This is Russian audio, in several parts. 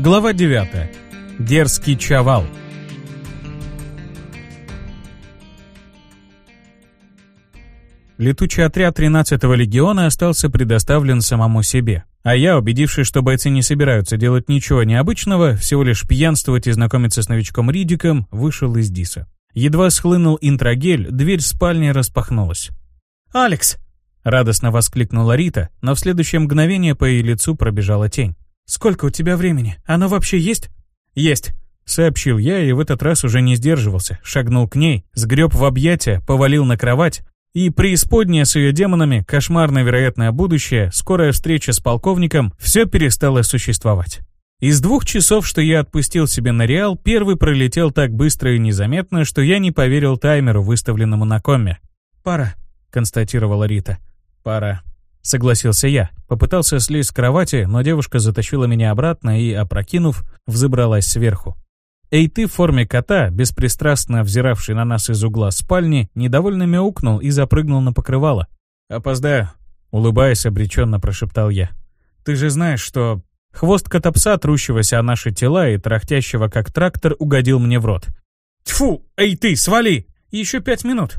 Глава 9. Дерзкий чавал. Летучий отряд 13-го легиона остался предоставлен самому себе. А я, убедившись, что бойцы не собираются делать ничего необычного, всего лишь пьянствовать и знакомиться с новичком Ридиком, вышел из Диса. Едва схлынул интрагель, дверь спальни распахнулась. «Алекс!» — радостно воскликнула Рита, но в следующее мгновение по ее лицу пробежала тень. «Сколько у тебя времени? Оно вообще есть?» «Есть», — сообщил я и в этот раз уже не сдерживался. Шагнул к ней, сгреб в объятия, повалил на кровать, и преисподняя с ее демонами, кошмарно вероятное будущее, скорая встреча с полковником, все перестало существовать. Из двух часов, что я отпустил себе на Реал, первый пролетел так быстро и незаметно, что я не поверил таймеру, выставленному на коме. «Пора», — констатировала Рита. «Пора», — согласился я. Попытался слезть с кровати, но девушка затащила меня обратно и, опрокинув, взобралась сверху. Эй ты в форме кота, беспристрастно взиравший на нас из угла спальни, недовольно мяукнул и запрыгнул на покрывало. «Опоздаю», — улыбаясь, обреченно прошептал я. «Ты же знаешь, что...» Хвост котопса, трущегося о наши тела и трахтящего как трактор, угодил мне в рот. «Тьфу! Эй ты, свали! Еще пять минут!»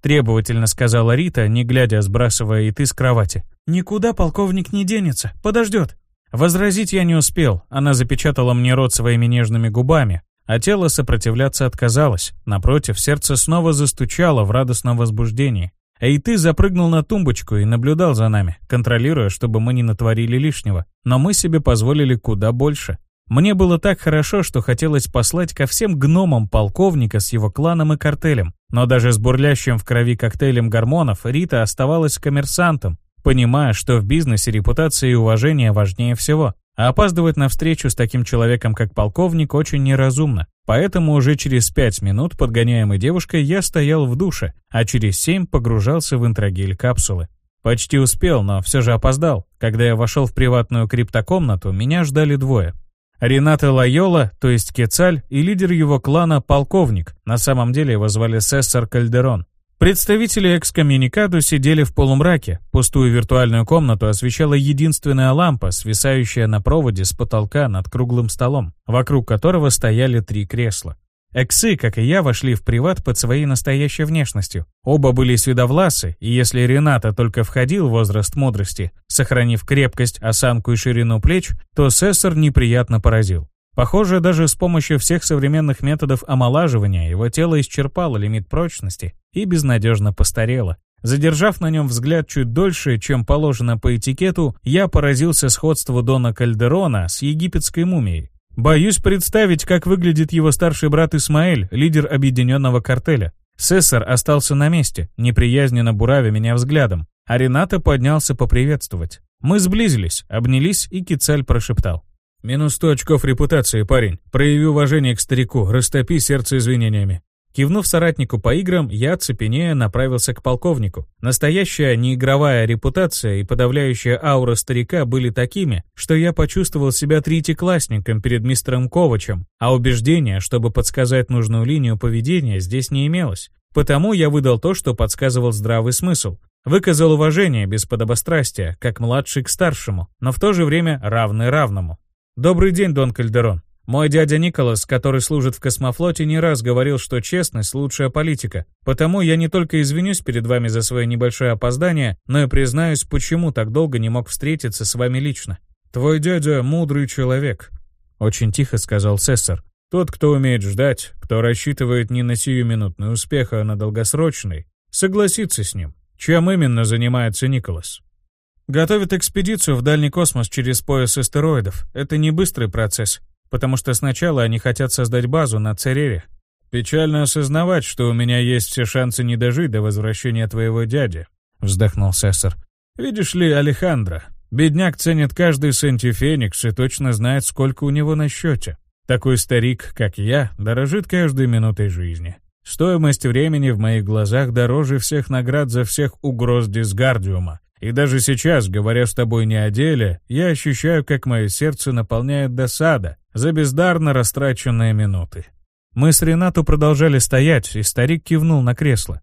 Требовательно сказала Рита, не глядя, сбрасывая и ты с кровати. «Никуда полковник не денется, подождет!» Возразить я не успел, она запечатала мне рот своими нежными губами, а тело сопротивляться отказалось. Напротив, сердце снова застучало в радостном возбуждении. Эй, ты запрыгнул на тумбочку и наблюдал за нами, контролируя, чтобы мы не натворили лишнего. Но мы себе позволили куда больше. Мне было так хорошо, что хотелось послать ко всем гномам полковника с его кланом и картелем. Но даже с бурлящим в крови коктейлем гормонов Рита оставалась коммерсантом, понимая, что в бизнесе репутация и уважение важнее всего. А опаздывать на встречу с таким человеком, как полковник, очень неразумно. Поэтому уже через пять минут, подгоняемой девушкой, я стоял в душе, а через семь погружался в интрагель капсулы. Почти успел, но все же опоздал. Когда я вошел в приватную криптокомнату, меня ждали двое. Рената Лайола, то есть Кецаль, и лидер его клана Полковник, на самом деле его звали Сессор Кальдерон. Представители экскоммуникаду сидели в полумраке. Пустую виртуальную комнату освещала единственная лампа, свисающая на проводе с потолка над круглым столом, вокруг которого стояли три кресла. Эксы, как и я, вошли в приват под своей настоящей внешностью. Оба были световласы, и если Рената только входил в возраст мудрости, сохранив крепкость, осанку и ширину плеч, то Сессор неприятно поразил. Похоже, даже с помощью всех современных методов омолаживания его тело исчерпало лимит прочности и безнадежно постарело. Задержав на нем взгляд чуть дольше, чем положено по этикету, я поразился сходству Дона Кальдерона с египетской мумией. Боюсь представить, как выглядит его старший брат Исмаэль, лидер объединенного картеля. Сессор остался на месте, неприязненно буравя меня взглядом, а Рената поднялся поприветствовать. Мы сблизились, обнялись, и Кицаль прошептал. «Минус сто очков репутации, парень. Прояви уважение к старику, растопи сердце извинениями». Кивнув соратнику по играм, я, цепенея, направился к полковнику. Настоящая неигровая репутация и подавляющая аура старика были такими, что я почувствовал себя третьеклассником перед мистером Ковачем, а убеждения, чтобы подсказать нужную линию поведения, здесь не имелось. Потому я выдал то, что подсказывал здравый смысл. Выказал уважение без подобострастия, как младший к старшему, но в то же время равный равному. «Добрый день, Дон Кальдерон. Мой дядя Николас, который служит в космофлоте, не раз говорил, что честность – лучшая политика. Потому я не только извинюсь перед вами за свое небольшое опоздание, но и признаюсь, почему так долго не мог встретиться с вами лично. Твой дядя – мудрый человек», – очень тихо сказал Сессор. «Тот, кто умеет ждать, кто рассчитывает не на сиюминутный успех, а на долгосрочный, согласится с ним. Чем именно занимается Николас?» Готовят экспедицию в дальний космос через пояс астероидов. Это не быстрый процесс, потому что сначала они хотят создать базу на Церере. Печально осознавать, что у меня есть все шансы не дожить до возвращения твоего дяди, вздохнул Сессор. Видишь ли, Алехандро, бедняк ценит каждый сантифеникс и точно знает, сколько у него на счете. Такой старик, как я, дорожит каждой минутой жизни. Стоимость времени в моих глазах дороже всех наград за всех угроз Дисгардиума. И даже сейчас, говоря с тобой не о деле, я ощущаю, как мое сердце наполняет досада за бездарно растраченные минуты. Мы с Ренату продолжали стоять, и старик кивнул на кресло.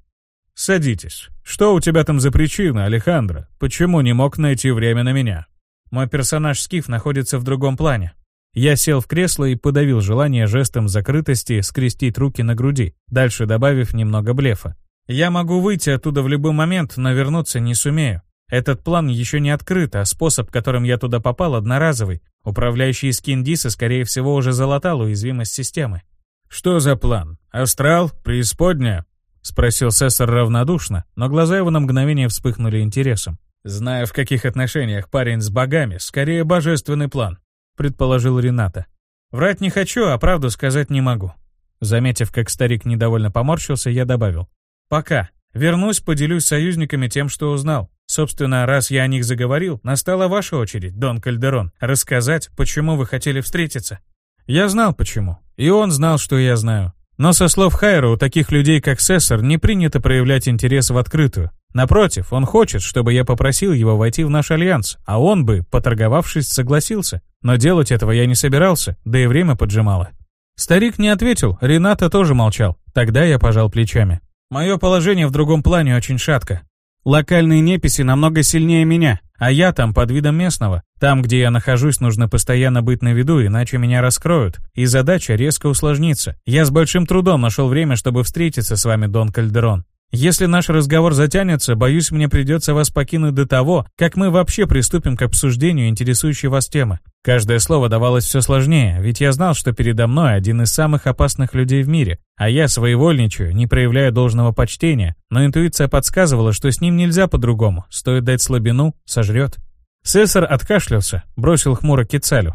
«Садитесь. Что у тебя там за причина, Алехандро? Почему не мог найти время на меня?» «Мой персонаж Скиф находится в другом плане». Я сел в кресло и подавил желание жестом закрытости скрестить руки на груди, дальше добавив немного блефа. «Я могу выйти оттуда в любой момент, но вернуться не сумею. Этот план еще не открыт, а способ, которым я туда попал, одноразовый. Управляющий скин Диса, скорее всего, уже залатал уязвимость системы. «Что за план? Астрал? Преисподняя?» — спросил Сессор равнодушно, но глаза его на мгновение вспыхнули интересом. «Знаю, в каких отношениях парень с богами, скорее божественный план», — предположил Рената. «Врать не хочу, а правду сказать не могу». Заметив, как старик недовольно поморщился, я добавил. «Пока. Вернусь, поделюсь с союзниками тем, что узнал. Собственно, раз я о них заговорил, настала ваша очередь, Дон Кальдерон, рассказать, почему вы хотели встретиться. Я знал почему, и он знал, что я знаю. Но со слов Хайра, у таких людей, как Сессор, не принято проявлять интерес в открытую. Напротив, он хочет, чтобы я попросил его войти в наш альянс, а он бы, поторговавшись, согласился. Но делать этого я не собирался, да и время поджимало. Старик не ответил, Рената тоже молчал. Тогда я пожал плечами. Мое положение в другом плане очень шатко. Локальные неписи намного сильнее меня, а я там под видом местного. Там, где я нахожусь, нужно постоянно быть на виду, иначе меня раскроют, и задача резко усложнится. Я с большим трудом нашел время, чтобы встретиться с вами, Дон Кальдерон. Если наш разговор затянется, боюсь, мне придется вас покинуть до того, как мы вообще приступим к обсуждению интересующей вас темы. Каждое слово давалось все сложнее, ведь я знал, что передо мной один из самых опасных людей в мире, а я своевольничаю, не проявляя должного почтения, но интуиция подсказывала, что с ним нельзя по-другому, стоит дать слабину, сожрет. Сесар откашлялся, бросил хмуро Кицалю.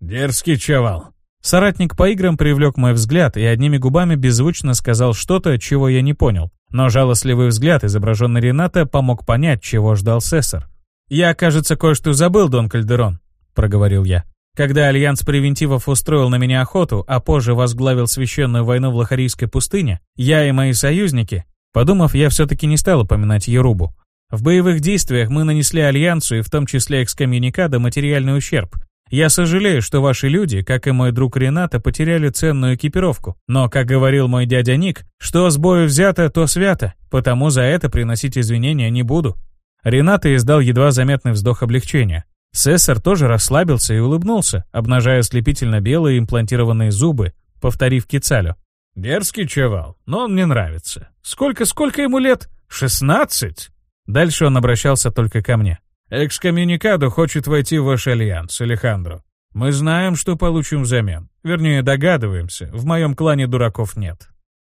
«Дерзкий чавал». Соратник по играм привлек мой взгляд и одними губами беззвучно сказал что-то, чего я не понял. Но жалостливый взгляд, изображенный Рената, помог понять, чего ждал Сессор. «Я, кажется, кое-что забыл, Дон Кальдерон», — проговорил я. «Когда Альянс Превентивов устроил на меня охоту, а позже возглавил священную войну в Лохарийской пустыне, я и мои союзники...» Подумав, я все-таки не стал упоминать Ерубу. В боевых действиях мы нанесли Альянсу и в том числе экскоммуникадо материальный ущерб, я сожалею, что ваши люди, как и мой друг Рената, потеряли ценную экипировку. Но, как говорил мой дядя Ник, что с бою взято, то свято, потому за это приносить извинения не буду. Рената издал едва заметный вздох облегчения. Сессор тоже расслабился и улыбнулся, обнажая слепительно белые имплантированные зубы, повторив Кицалю. «Дерзкий чевал, но он мне нравится. Сколько-сколько ему лет? Шестнадцать?» Дальше он обращался только ко мне. Экскоммуникадо хочет войти в ваш альянс, Алехандро. Мы знаем, что получим взамен. Вернее, догадываемся. В моем клане дураков нет.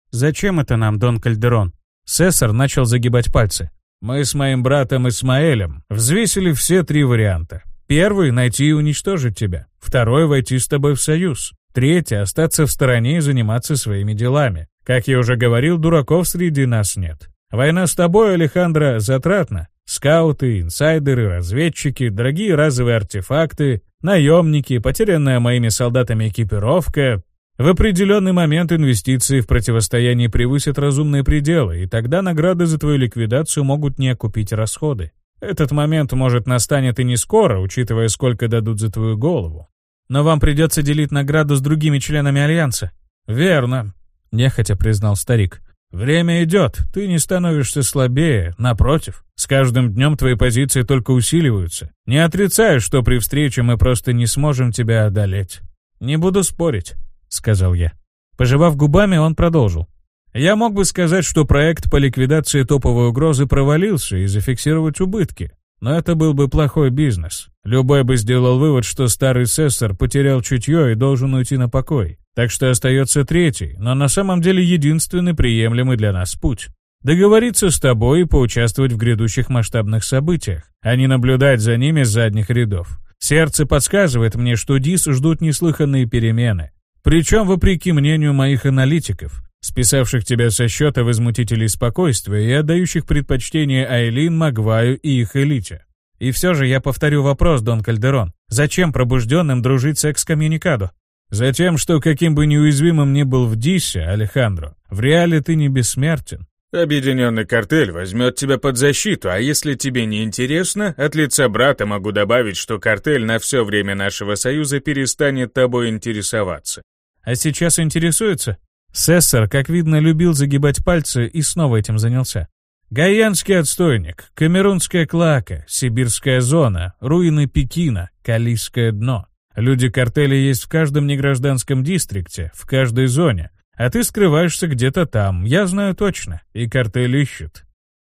Зачем это нам, Дон Кальдерон? Сесар начал загибать пальцы. Мы с моим братом Исмаэлем взвесили все три варианта. Первый — найти и уничтожить тебя. Второй — войти с тобой в союз. Третий — остаться в стороне и заниматься своими делами. Как я уже говорил, дураков среди нас нет. Война с тобой, Алехандро, затратна. Скауты, инсайдеры, разведчики, дорогие разовые артефакты, наемники, потерянная моими солдатами экипировка. В определенный момент инвестиции в противостояние превысят разумные пределы, и тогда награды за твою ликвидацию могут не окупить расходы. Этот момент, может, настанет и не скоро, учитывая, сколько дадут за твою голову. Но вам придется делить награду с другими членами Альянса. Верно, нехотя признал старик. Время идет, ты не становишься слабее, напротив. С каждым днем твои позиции только усиливаются. Не отрицаю, что при встрече мы просто не сможем тебя одолеть. Не буду спорить, сказал я. Пожевав губами, он продолжил. Я мог бы сказать, что проект по ликвидации топовой угрозы провалился и зафиксировать убытки. Но это был бы плохой бизнес. Любой бы сделал вывод, что старый сессор потерял чутье и должен уйти на покой. Так что остается третий, но на самом деле единственный приемлемый для нас путь. Договориться с тобой и поучаствовать в грядущих масштабных событиях, а не наблюдать за ними с задних рядов. Сердце подсказывает мне, что ДИС ждут неслыханные перемены. Причем вопреки мнению моих аналитиков, списавших тебя со счета возмутителей спокойствия и отдающих предпочтение Айлин, Магваю и их элите. И все же я повторю вопрос, Дон Кальдерон. Зачем пробужденным дружить с экскоммуникадо? Затем, что каким бы неуязвимым ни был в Дисе, Алехандро, в реале ты не бессмертен. Объединенный картель возьмет тебя под защиту, а если тебе не интересно, от лица брата могу добавить, что картель на все время нашего союза перестанет тобой интересоваться. А сейчас интересуется? Сессор, как видно, любил загибать пальцы и снова этим занялся. Гаянский отстойник, Камерунская клака, Сибирская зона, руины Пекина, Калийское дно. Люди картеля есть в каждом негражданском дистрикте, в каждой зоне. А ты скрываешься где-то там, я знаю точно. И картель ищет».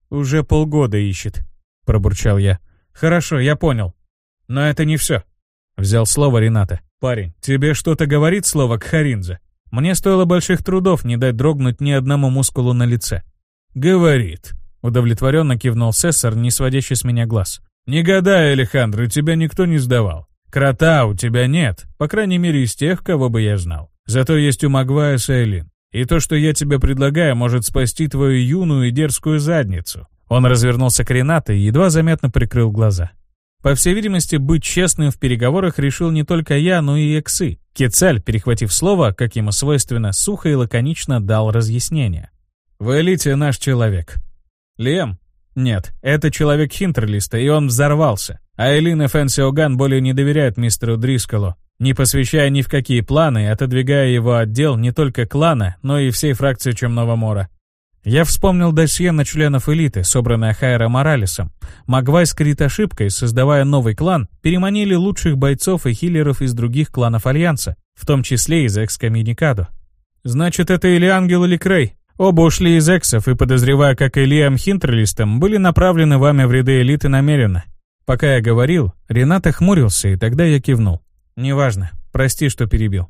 «Уже полгода ищет», — пробурчал я. «Хорошо, я понял. Но это не все», — взял слово Рената. «Парень, тебе что-то говорит слово Кхаринзе?» Мне стоило больших трудов не дать дрогнуть ни одному мускулу на лице. «Говорит», — удовлетворенно кивнул Сессор, не сводящий с меня глаз. «Не гадай, Алехандро, тебя никто не сдавал. Крота у тебя нет, по крайней мере из тех, кого бы я знал. Зато есть у Магвая Сейлин. И то, что я тебе предлагаю, может спасти твою юную и дерзкую задницу». Он развернулся к Ренате и едва заметно прикрыл глаза. По всей видимости, быть честным в переговорах решил не только я, но и Эксы. Кецаль, перехватив слово, как ему свойственно, сухо и лаконично дал разъяснение. «В элите наш человек». «Лем?» «Нет, это человек Хинтерлиста, и он взорвался. А Элин и Фэнси Оган более не доверяют мистеру Дрисколу, не посвящая ни в какие планы, отодвигая его отдел не только клана, но и всей фракции Чемного Мора. Я вспомнил досье на членов элиты, собранное Хайра Моралесом. Магвай скрыт ошибкой, создавая новый клан, переманили лучших бойцов и хиллеров из других кланов Альянса, в том числе из Экскоммуникадо. Значит, это или Ангел, или Крей. Оба ушли из Эксов и, подозревая, как и Лиам Хинтерлистом, были направлены вами в ряды элиты намеренно. Пока я говорил, Рената хмурился, и тогда я кивнул. «Неважно. Прости, что перебил.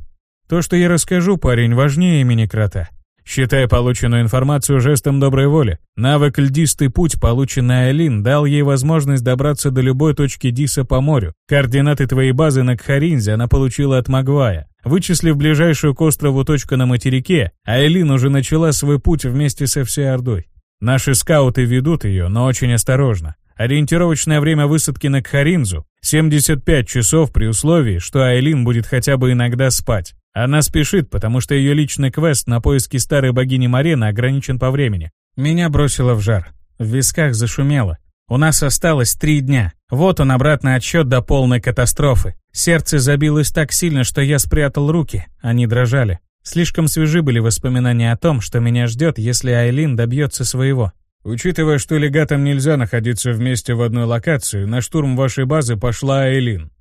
То, что я расскажу, парень, важнее имени крота. Считай полученную информацию жестом доброй воли. Навык «Льдистый путь», полученный Айлин, дал ей возможность добраться до любой точки Диса по морю. Координаты твоей базы на Кхаринзе она получила от Магвая. Вычислив ближайшую к острову точку на материке, Айлин уже начала свой путь вместе со всей Ордой. Наши скауты ведут ее, но очень осторожно. Ориентировочное время высадки на Кхаринзу — 75 часов при условии, что Айлин будет хотя бы иногда спать. Она спешит, потому что ее личный квест на поиски старой богини Марены ограничен по времени. Меня бросило в жар. В висках зашумело. У нас осталось три дня. Вот он обратный отсчет до полной катастрофы. Сердце забилось так сильно, что я спрятал руки. Они дрожали. Слишком свежи были воспоминания о том, что меня ждет, если Айлин добьется своего. Учитывая, что легатам нельзя находиться вместе в одной локации, на штурм вашей базы пошла Айлин,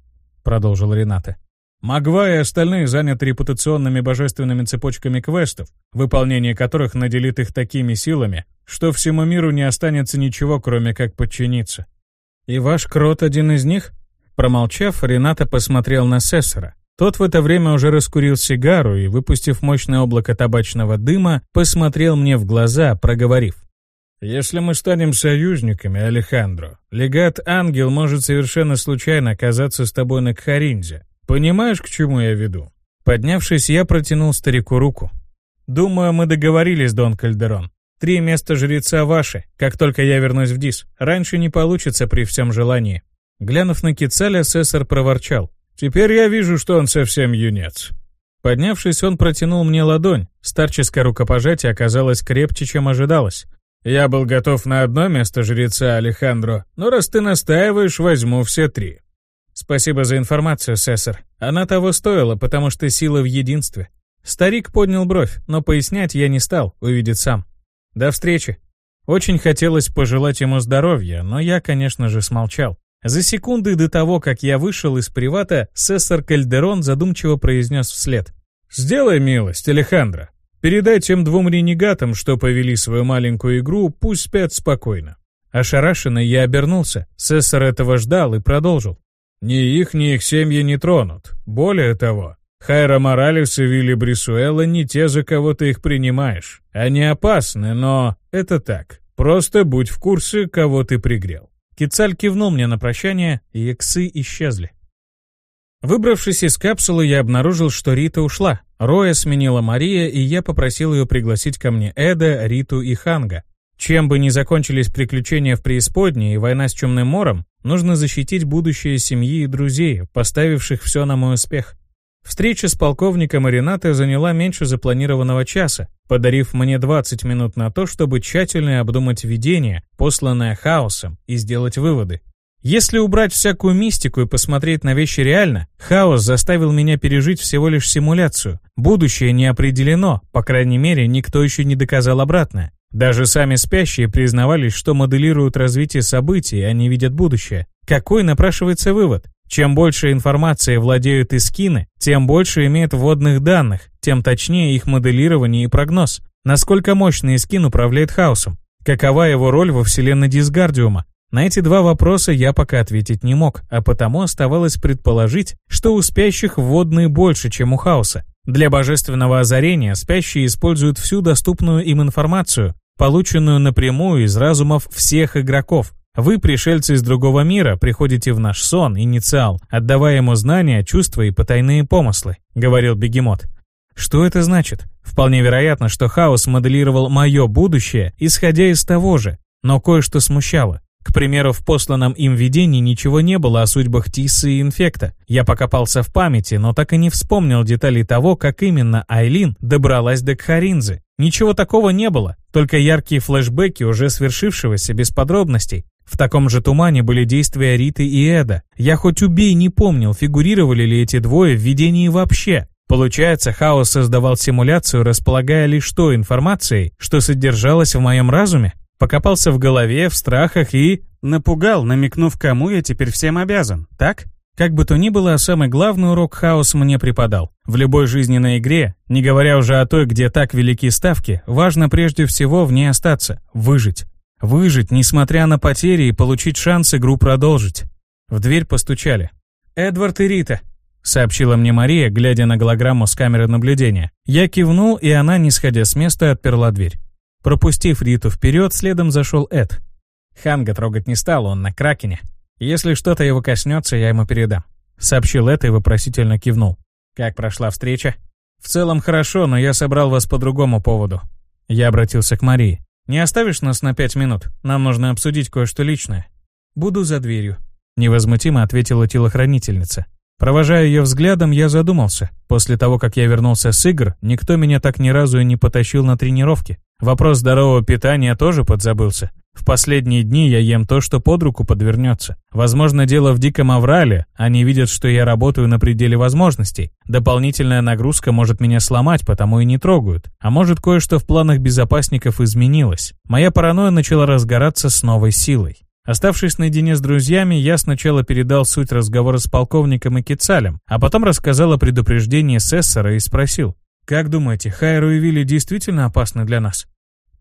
продолжил Рената. Магва и остальные заняты репутационными божественными цепочками квестов, выполнение которых наделит их такими силами, что всему миру не останется ничего, кроме как подчиниться. «И ваш крот один из них?» Промолчав, Рената посмотрел на Сессора. Тот в это время уже раскурил сигару и, выпустив мощное облако табачного дыма, посмотрел мне в глаза, проговорив. Если мы станем союзниками, Алехандро, легат Ангел может совершенно случайно оказаться с тобой на Кхаринзе. Понимаешь, к чему я веду? Поднявшись, я протянул старику руку. Думаю, мы договорились, Дон Кальдерон. Три места жреца ваши, как только я вернусь в Дис. Раньше не получится при всем желании. Глянув на Кицаля, сессор проворчал. Теперь я вижу, что он совсем юнец. Поднявшись, он протянул мне ладонь. Старческое рукопожатие оказалось крепче, чем ожидалось. Я был готов на одно место жреца Алехандро, но раз ты настаиваешь, возьму все три. Спасибо за информацию, Сессор. Она того стоила, потому что сила в единстве. Старик поднял бровь, но пояснять я не стал, увидит сам. До встречи. Очень хотелось пожелать ему здоровья, но я, конечно же, смолчал. За секунды до того, как я вышел из привата, Сессор Кальдерон задумчиво произнес вслед. «Сделай милость, Алехандро. Передай тем двум ренегатам, что повели свою маленькую игру, пусть спят спокойно». Ошарашенный я обернулся. Сессор этого ждал и продолжил. «Ни их, ни их семьи не тронут. Более того, Хайра Моралес и Вилли Брисуэлла не те, за кого ты их принимаешь. Они опасны, но это так. Просто будь в курсе, кого ты пригрел». Кицаль кивнул мне на прощание, и эксы исчезли. Выбравшись из капсулы, я обнаружил, что Рита ушла. Роя сменила Мария, и я попросил ее пригласить ко мне Эда, Риту и Ханга. Чем бы ни закончились приключения в преисподней и война с Чумным Мором, нужно защитить будущее семьи и друзей, поставивших все на мой успех. Встреча с полковником и Ренатой заняла меньше запланированного часа, подарив мне 20 минут на то, чтобы тщательно обдумать видение, посланное хаосом, и сделать выводы. Если убрать всякую мистику и посмотреть на вещи реально, хаос заставил меня пережить всего лишь симуляцию. Будущее не определено, по крайней мере, никто еще не доказал обратное. Даже сами спящие признавались, что моделируют развитие событий, а не видят будущее. Какой напрашивается вывод? Чем больше информации владеют искины, тем больше имеет вводных данных, тем точнее их моделирование и прогноз. Насколько мощный искин управляет хаосом? Какова его роль во вселенной Дисгардиума? На эти два вопроса я пока ответить не мог, а потому оставалось предположить, что у спящих вводные больше, чем у хаоса. Для божественного озарения спящие используют всю доступную им информацию, полученную напрямую из разумов всех игроков, вы, пришельцы из другого мира, приходите в наш сон, инициал, отдавая ему знания, чувства и потайные помыслы», — говорил Бегемот. Что это значит? Вполне вероятно, что Хаос моделировал мое будущее, исходя из того же, но кое-что смущало. К примеру, в посланном им видении ничего не было о судьбах Тиссы и Инфекта. Я покопался в памяти, но так и не вспомнил деталей того, как именно Айлин добралась до Кхаринзы. Ничего такого не было, только яркие флешбеки уже свершившегося без подробностей. В таком же тумане были действия Риты и Эда. Я хоть убей не помнил, фигурировали ли эти двое в видении вообще. Получается, Хаос создавал симуляцию, располагая лишь той информацией, что содержалось в моем разуме? Покопался в голове, в страхах и... Напугал, намекнув, кому я теперь всем обязан, так? Как бы то ни было, самый главный урок хаос мне преподал. В любой жизненной игре, не говоря уже о той, где так велики ставки, важно прежде всего в ней остаться, выжить. Выжить, несмотря на потери, и получить шанс игру продолжить. В дверь постучали. «Эдвард и Рита», — сообщила мне Мария, глядя на голограмму с камеры наблюдения. Я кивнул, и она, не сходя с места, отперла дверь. Пропустив Риту вперед, следом зашел Эд. Ханга трогать не стал, он на Кракене. Если что-то его коснется, я ему передам. Сообщил это и вопросительно кивнул. Как прошла встреча? В целом хорошо, но я собрал вас по другому поводу. Я обратился к Марии. «Не оставишь нас на пять минут? Нам нужно обсудить кое-что личное». «Буду за дверью», — невозмутимо ответила телохранительница. Провожая ее взглядом, я задумался. После того, как я вернулся с игр, никто меня так ни разу и не потащил на тренировки. Вопрос здорового питания тоже подзабылся. В последние дни я ем то, что под руку подвернется. Возможно, дело в диком аврале, они видят, что я работаю на пределе возможностей. Дополнительная нагрузка может меня сломать, потому и не трогают. А может, кое-что в планах безопасников изменилось. Моя паранойя начала разгораться с новой силой. Оставшись наедине с друзьями, я сначала передал суть разговора с полковником и Кицалем, а потом рассказал о предупреждении Сессора и спросил, «Как думаете, Хайру и Вилли действительно опасны для нас?»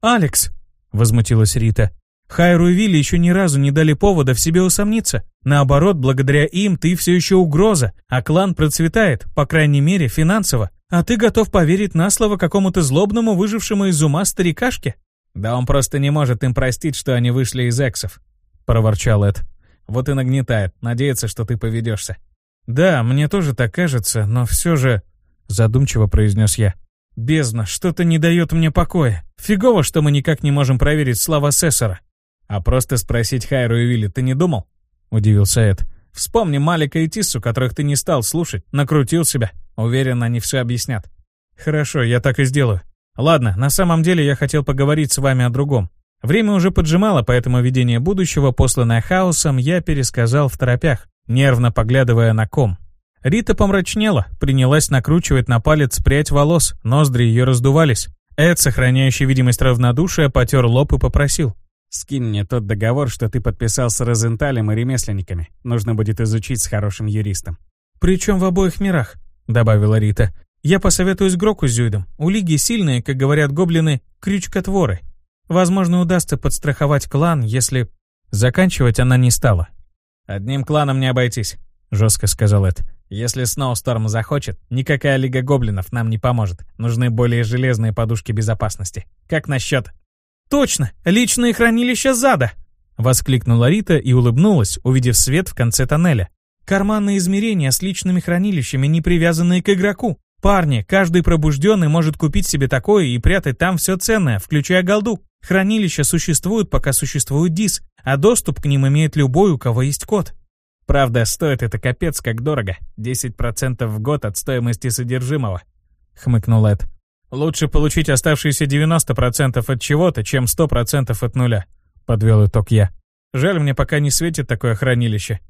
«Алекс!» — возмутилась Рита. Хайру и Вилли еще ни разу не дали повода в себе усомниться. Наоборот, благодаря им ты все еще угроза, а клан процветает, по крайней мере, финансово. А ты готов поверить на слово какому-то злобному, выжившему из ума старикашке? Да он просто не может им простить, что они вышли из эксов, проворчал Эд. Вот и нагнетает, надеется, что ты поведешься. Да, мне тоже так кажется, но все же... Задумчиво произнес я. Бездна, что-то не дает мне покоя. Фигово, что мы никак не можем проверить слова Сессора. «А просто спросить Хайру и Вилли ты не думал?» — удивился Эд. «Вспомни Малика и Тиссу, которых ты не стал слушать, накрутил себя. Уверен, они все объяснят». «Хорошо, я так и сделаю. Ладно, на самом деле я хотел поговорить с вами о другом. Время уже поджимало, поэтому видение будущего, посланное хаосом, я пересказал в торопях, нервно поглядывая на ком. Рита помрачнела, принялась накручивать на палец прядь волос, ноздри ее раздувались. Эд, сохраняющий видимость равнодушия, потер лоб и попросил. Скинь мне тот договор, что ты подписал с Розенталем и ремесленниками. Нужно будет изучить с хорошим юристом. Причем в обоих мирах, добавила Рита. Я посоветуюсь Гроку с Зюидом. У Лиги сильные, как говорят гоблины, крючкотворы. Возможно, удастся подстраховать клан, если... Заканчивать она не стала. «Одним кланом не обойтись», — жестко сказал Эд. «Если Сноусторм захочет, никакая Лига Гоблинов нам не поможет. Нужны более железные подушки безопасности. Как насчет «Точно! Личные хранилища зада!» — воскликнула Рита и улыбнулась, увидев свет в конце тоннеля. «Карманные измерения с личными хранилищами, не привязанные к игроку. Парни, каждый пробужденный может купить себе такое и прятать там все ценное, включая голду. Хранилища существуют, пока существует ДИС, а доступ к ним имеет любой, у кого есть код. Правда, стоит это капец как дорого. 10% в год от стоимости содержимого», — хмыкнул Эд. Лучше получить оставшиеся 90% от чего-то, чем 100% от нуля, подвел итог я. Жаль, мне пока не светит такое хранилище.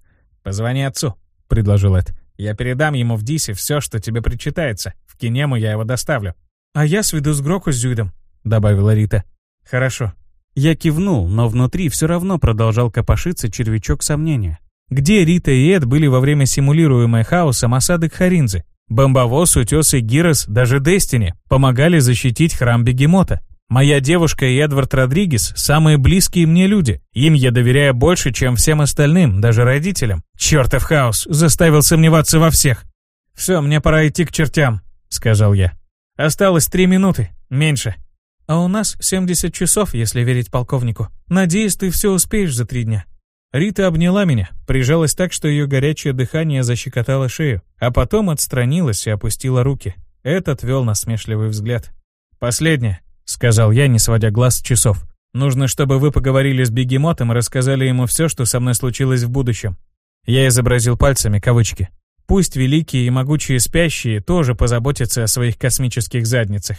Позвони отцу, предложил Эд. Я передам ему в Дисе все, что тебе причитается. В Кинему я его доставлю. А я сведу с Гроку с Зюидом, добавила Рита. Хорошо. Я кивнул, но внутри все равно продолжал копошиться червячок сомнения. Где Рита и Эд были во время симулируемой хаосом осады Харинзы? Бомбовоз, Утес и Гирос, даже Дестини, помогали защитить храм Бегемота. Моя девушка и Эдвард Родригес – самые близкие мне люди. Им я доверяю больше, чем всем остальным, даже родителям. Чертов хаос заставил сомневаться во всех. «Все, мне пора идти к чертям», – сказал я. «Осталось три минуты, меньше». «А у нас 70 часов, если верить полковнику. Надеюсь, ты все успеешь за три дня». Рита обняла меня, прижалась так, что ее горячее дыхание защекотало шею, а потом отстранилась и опустила руки. Этот вел насмешливый взгляд. «Последнее», — сказал я, не сводя глаз с часов. «Нужно, чтобы вы поговорили с бегемотом и рассказали ему все, что со мной случилось в будущем». Я изобразил пальцами кавычки. «Пусть великие и могучие спящие тоже позаботятся о своих космических задницах.